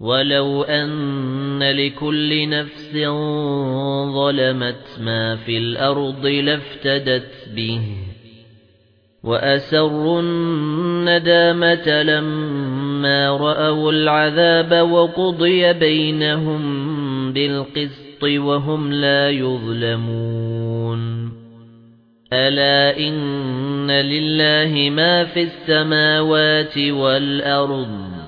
وَلَوْ أَنَّ لِكُلِّ نَفْسٍ ظَلَمَتْ مَا فِي الْأَرْضِ لَافْتَدَتْ بِهِ وَأَسَرُّوا النَّدَامَةَ لَمَّا رَأَوُا الْعَذَابَ وَقُضِيَ بَيْنَهُم بِالْقِسْطِ وَهُمْ لَا يُظْلَمُونَ أَلَا إِنَّ لِلَّهِ مَا فِي السَّمَاوَاتِ وَالْأَرْضِ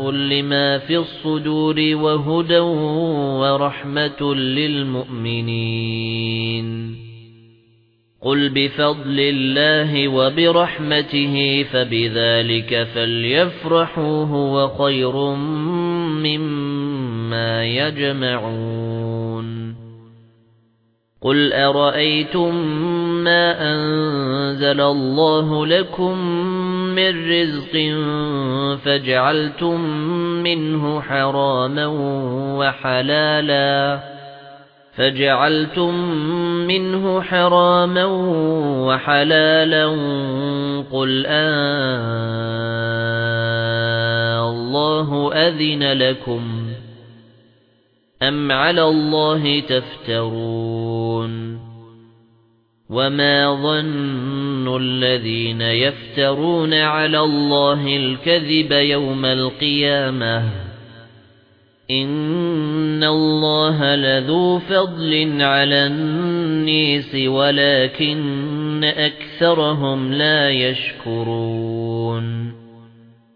لِّمَا فِي الصُّدُورِ وَهُدًى وَرَحْمَةٌ لِّلْمُؤْمِنِينَ قُلْ بِفَضْلِ اللَّهِ وَبِرَحْمَتِهِ فَبِذَلِكَ فَلْيَفْرَحُوا هُوَ خَيْرٌ مِّمَّا يَجْمَعُونَ قُلْ أَرَأَيْتُم مَّا أَنزَلَ اللَّهُ لَكُم مِّن رِّزْقٍ فَجَعَلْتُم مِّنْهُ حَرَامًا وَحَلَالًا فَجَعَلْتُم مِّنْهُ حَرَامًا وَحَلَالًا قُلْ آه اللَّهُ أَذِنَ لَكُمْ أَمْ عَلَى اللَّهِ تَفْتَرُونَ وَمَا ظَنُّ الَّذِينَ يَفْتَرُونَ عَلَى اللَّهِ الْكَذِبَ يَوْمَ الْقِيَامَةِ. إِنَّ اللَّهَ لَذُو فَضْلٍ عَلَى النَّاسِ وَلَكِنَّ أَكْثَرَهُمْ لَا يَشْكُرُونَ.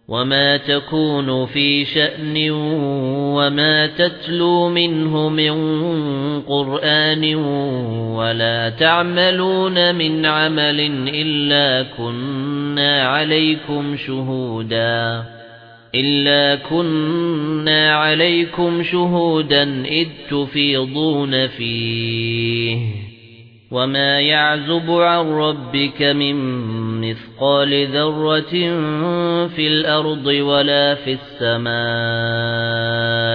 وَمَا تَكُونُ فِي شَأْنٍ وَمَا تَتْلُو مِنْهُ مِنْ قُرْآنٍ وَلَا تَعْمَلُونَ مِنْ عَمَلٍ إِلَّا كُنَّا عَلَيْكُمْ شُهُودًا إِلَّا كُنَّا عَلَيْكُمْ شُهُودًا إِذْ تُفِيضُونَ فِيهِ وَمَا يَعْزُبُ عَن رَّبِّكَ مِن مِّثْقَالِ ذَرَّةٍ فِي الْأَرْضِ وَلَا فِي